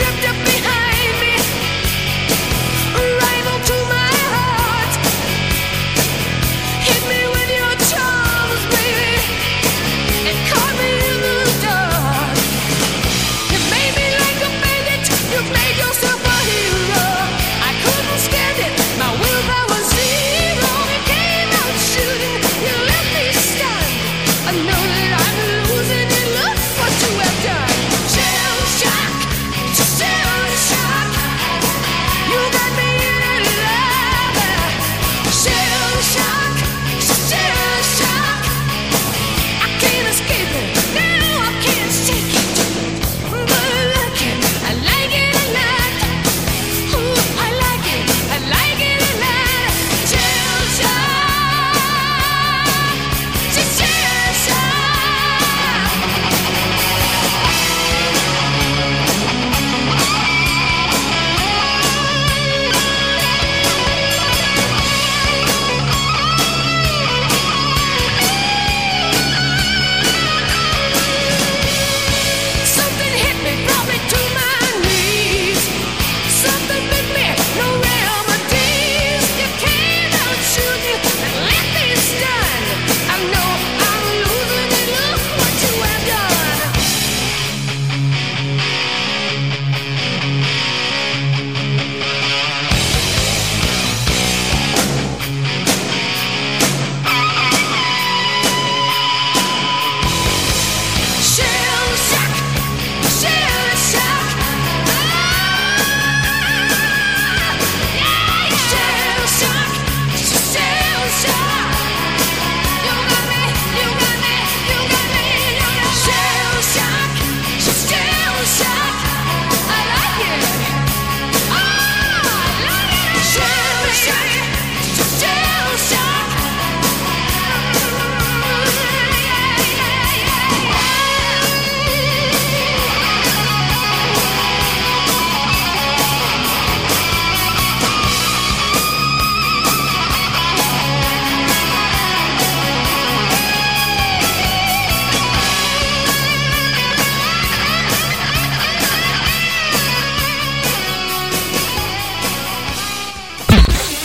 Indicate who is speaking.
Speaker 1: tripped up